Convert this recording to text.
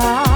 now.